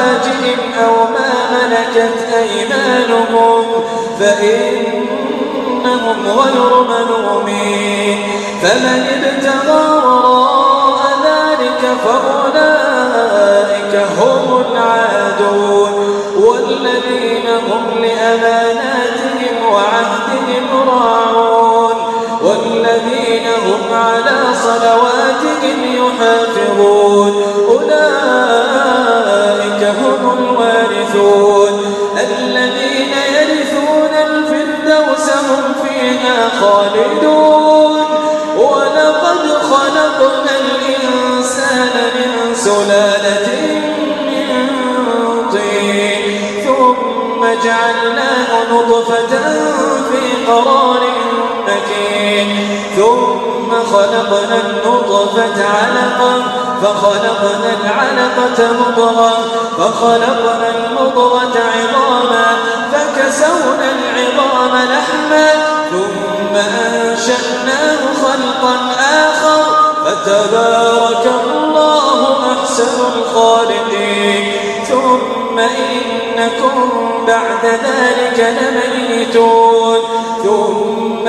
أزواجهم أو ما ملكت أيمانهم فإنهم غير ملومين. فمن ابتغى وراء ثم خلقنا النطفة علقا فخلقنا العلقة مضغة فخلقنا المضغة عظاما فكسونا العظام لحما ثم أنشأناه خلقا آخر فتبارك الله أحسن الخالقين. ثم إنكم بعد ذلك لميتون. ثم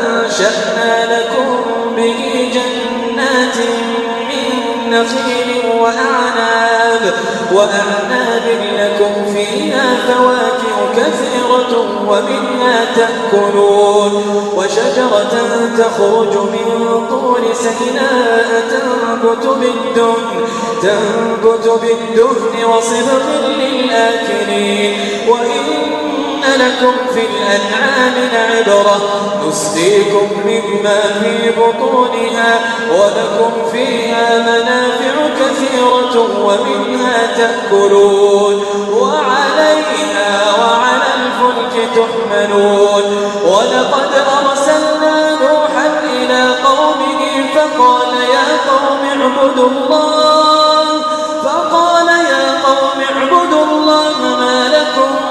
فأنشأنا لكم به جنات من نخيل وأعناب وأعناب لكم فيها فواكه كثيرة ومنها تأكلون وشجرة تخرج من طور سيناء تنبت بالدهن تنبت بالدهن وصبغ للآكلين وإن لكم في الأنعام لعبرة نسقيكم مما في بطونها ولكم فيها منافع كثيرة ومنها تأكلون. وعليها وعلى الفلك تحملون. ولقد أرسلنا نوحا إلى قومه فقال يا قوم اعبدوا الله. فقال يا قوم اعبدوا الله ما لكم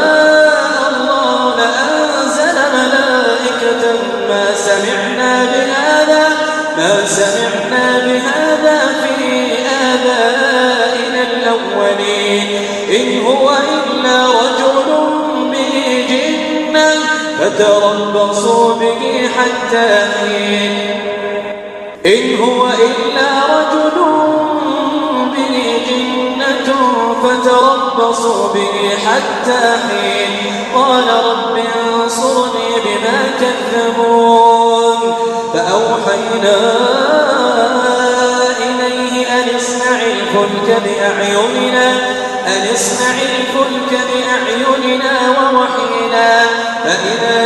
فتربصوا به حتى حين. إن هو إلا رجل به جنة فتربصوا به حتى حين. قال رب انصرني بما كذبون. فأوحينا إليه أن اصنع الفلك بأعيننا أن اصنع الفلك بأعيننا ووحينا. فإذا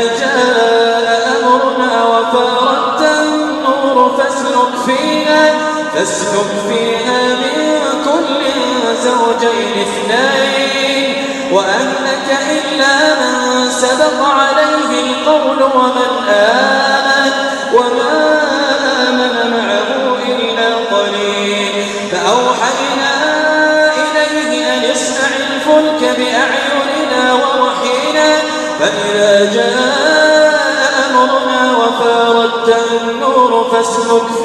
فيها فاسلك فيها من كل زوجين اثنين. وأهلك إلا من سبق عليه القول ومن آمن وما آمن معه إلا قليل. فأوحينا إليه أن اصنع الفلك بأعيننا ووحينا. فإذا جاء أمرنا وفارت النور فاسلك فيها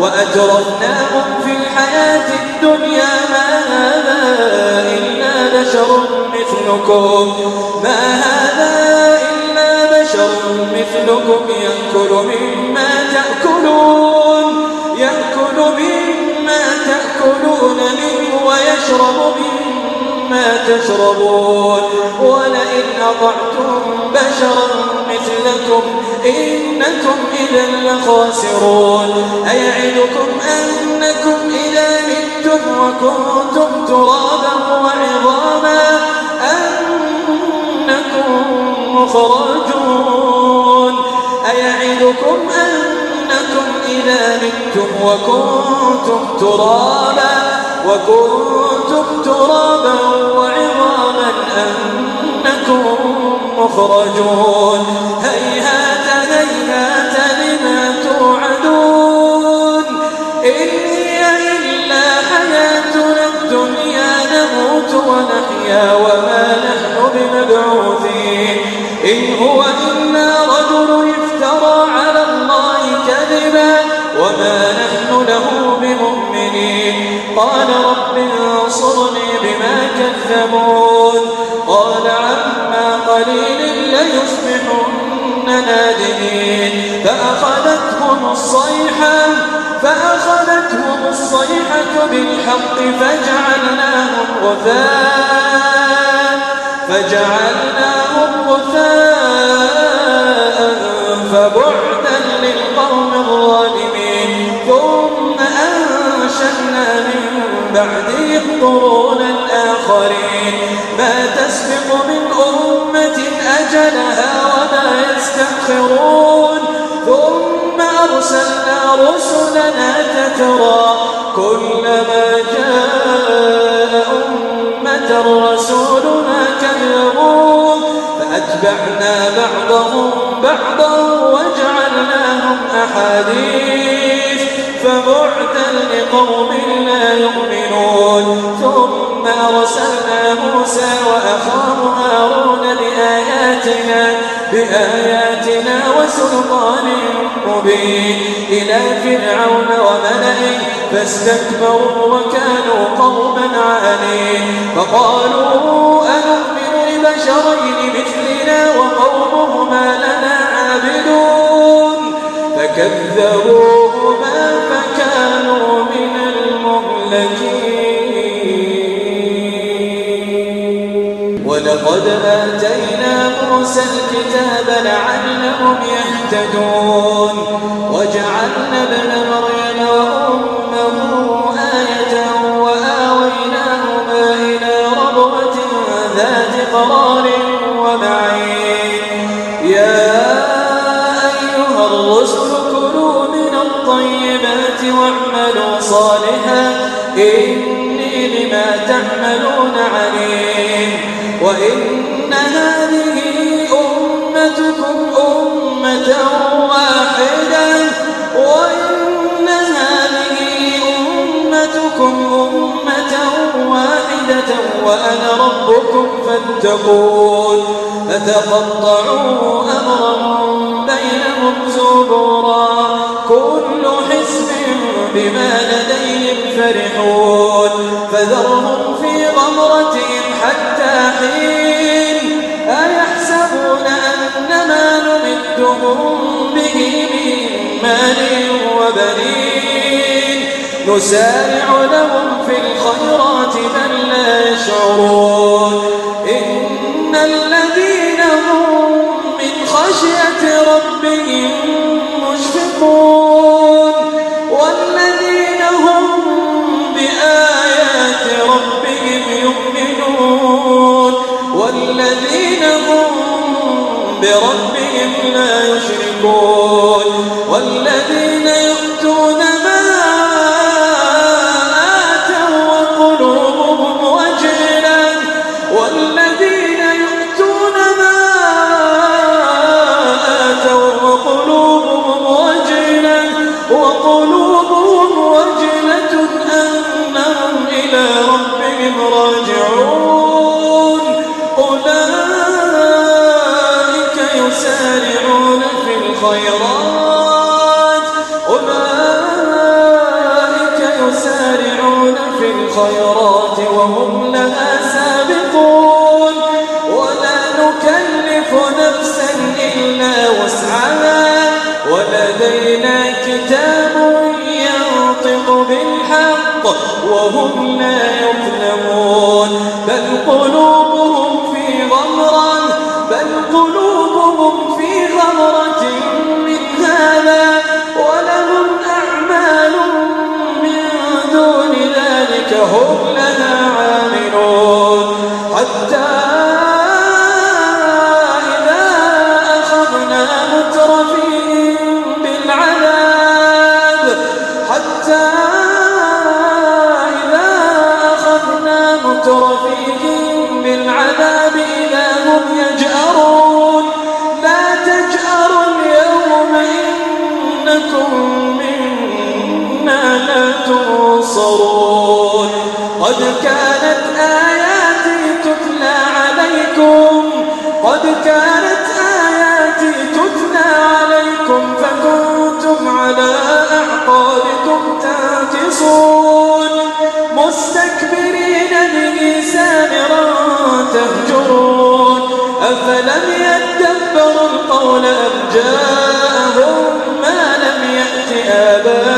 وأترفناهم في الحياة الدنيا ما هذا إلا بشر مثلكم. ما هذا إلا بشر مثلكم. يأكل مما تأكلون. يأكل مما تأكلون منه ويشرب مما تشربون. ولئن أطعتم بشرا مثلكم إنكم إذا لخاسرون. أيعدكم أنكم إذا متم وكنتم ترابا وعظاما؟ أنكم مخرجون. أيعدكم أنكم إذا متم وكنتم ترابا؟ وكنتم ترابا وعظاما؟ أنكم مخرجون. هيهات هيهات لما توعدون. إن هي إلا حياتنا الدنيا نموت ونحيا وما نحن بمبعوثين. إن هو إلا رجل افترى على الله كذبا وما نحن له بمؤمنين. قال رب انصرني بما كذبون. قال عما قليل ليصبحن نادمين. فأخذتهم الصيحة فأخذتهم الصيحة بالحق فجعلناهم غثاء فجعلناهم غثاء فبعدا للقوم الظالمين. ثم أنشأنا من بعدهم قرونا آخرين ما تسبق أجلها وما يستأخرون ثم أرسلنا رسلنا تترى كلما جاء أمة رسولنا كذبوه فأتبعنا بعضهم بعضا وجعلناهم أحاديث. فبعدا لقوم لا يؤمنون. ثم أرسلنا بآياتنا بآياتنا وسلطان مبين. إلى فرعون وملئه فاستكبروا وكانوا قوما عالين. فقالوا أنؤمن لبشرين مثلنا وقومهما لنا عابدون. فكذبوهما فكانوا من المهلكين. ولقد آتينا موسى الكتاب لعلهم يهتدون. وجعلنا ابن مريم وأمه آية وآويناهما إلى ربوة ذات قرار ومعين. يا أيها الرسل كلوا من الطيبات واعملوا صالحا. إني لما تعملون عليم. وإن وأنا ربكم فاتقون. فتقطعوا أمرا بينهم زبورا. كل حزب بما لديهم فرحون. فذرهم في غمرتهم حتى حين نمدهم به من مال وبنين. نسارع لهم في الخيرات بل لا يشعرون. لا يشركون. ذلك هم لها عاملون. حتى إذا أخذنا مترفيهم بالعذاب إذا هم يجأرون. لا تجأروا اليوم إنكم لا تنصرون. قد كانت آياتي تتلى عليكم قد كانت آياتي تتلى عليكم فكنتم على أعقابكم مستكبرين به تهجرون. أفلم يدبروا القول جاءهم ما لم يأت آباؤهم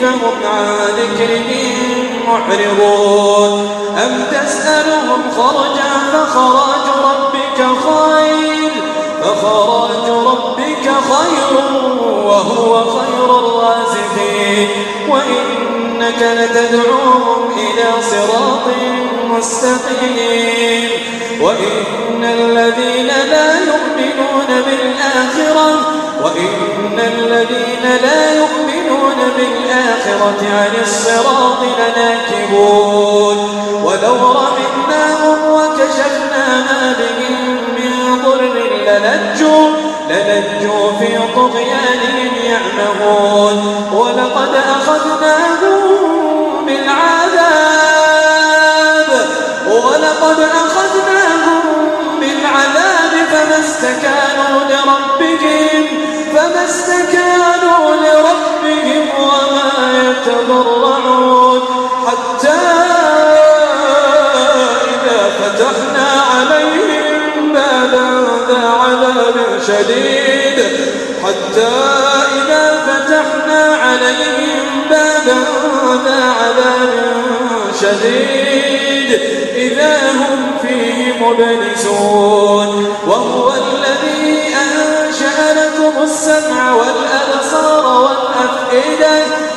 فهم عن ذكرهم معرضون أم تسألهم خرجا فخراج ربك خير؟ فخراج ربك خير وهو خير الرازقين. وإنك لتدعوهم إلى صراط مستقيم. وإن الذين لا يؤمنون بالآخرة وإن الذين لا يؤمنون بالآخرة عن الصراط لناكبون. ولو رحمناهم وكشفنا ما بهم من ضر للجوا للجوا في طغيانهم يعمهون. ولقد أخذناهم بالعذاب. ولقد أخذناهم بالعذاب فما استكانوا لربهم فما استكانوا لربهم يتضرعون حتى إذا فتحنا عليهم بابا ذا عذاب شديد. حتى إذا فتحنا عليهم بابا ذا عذاب شديد. إذا هم فيه مبلسون. وهو الذي أنشأ لكم السمع والأبصار والأفئدة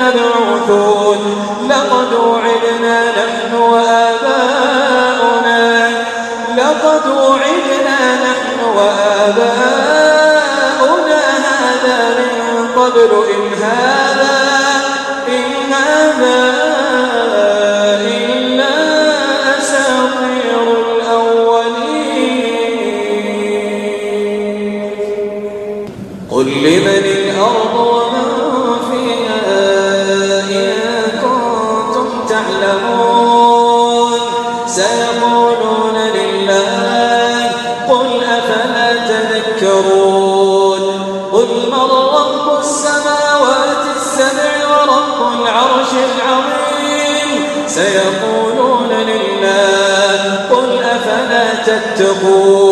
لمبعوثون لقد وعدنا نحن وآباؤنا. لقد وعدنا نحن وآباؤنا. هذا من قبل إن هذا إن هذا سيقولون لله قل أفلا تتقون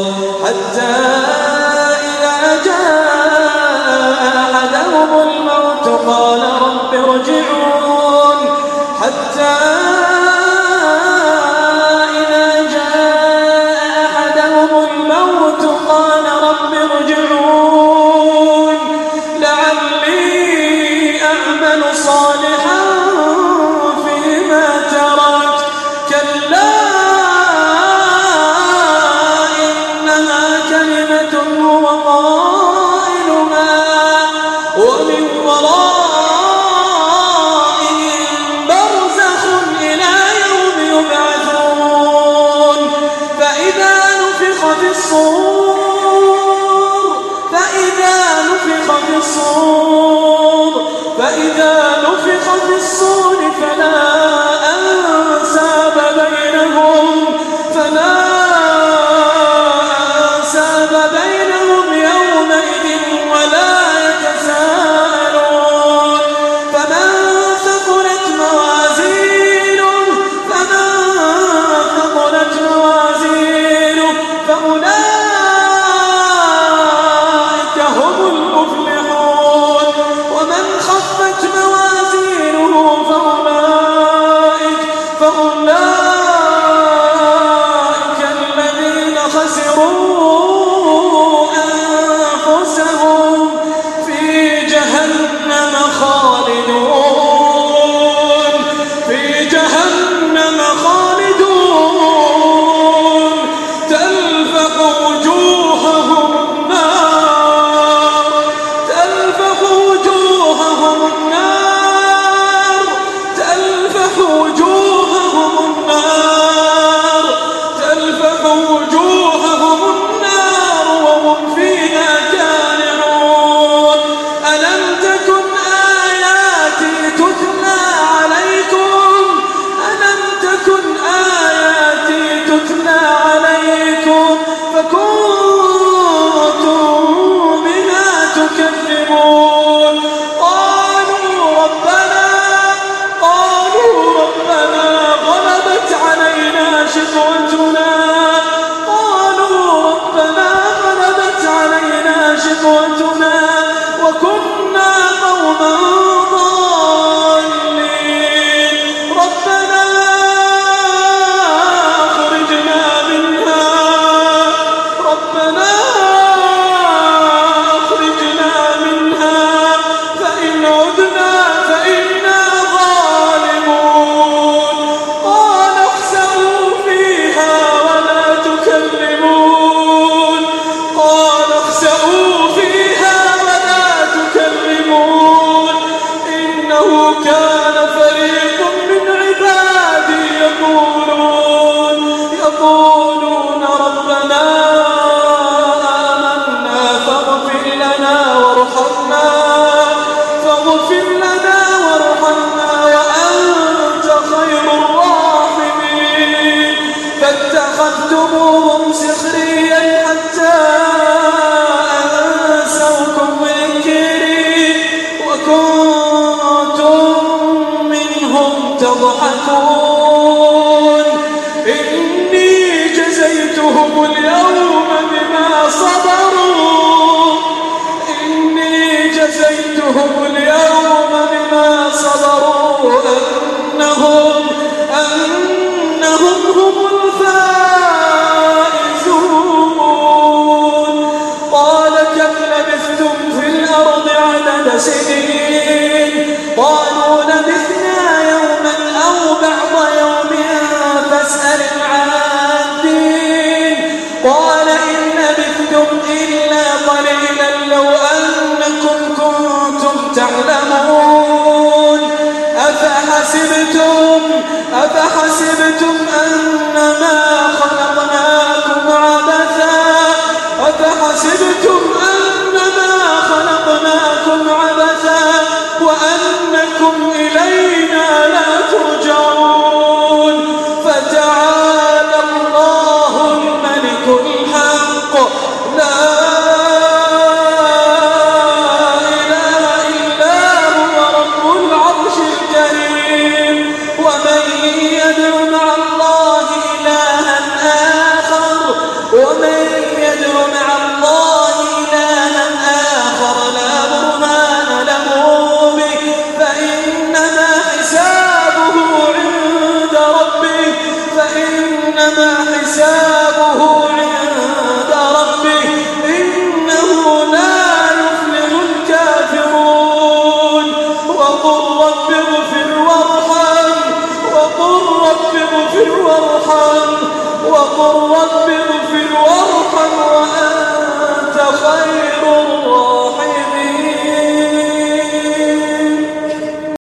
أحدهم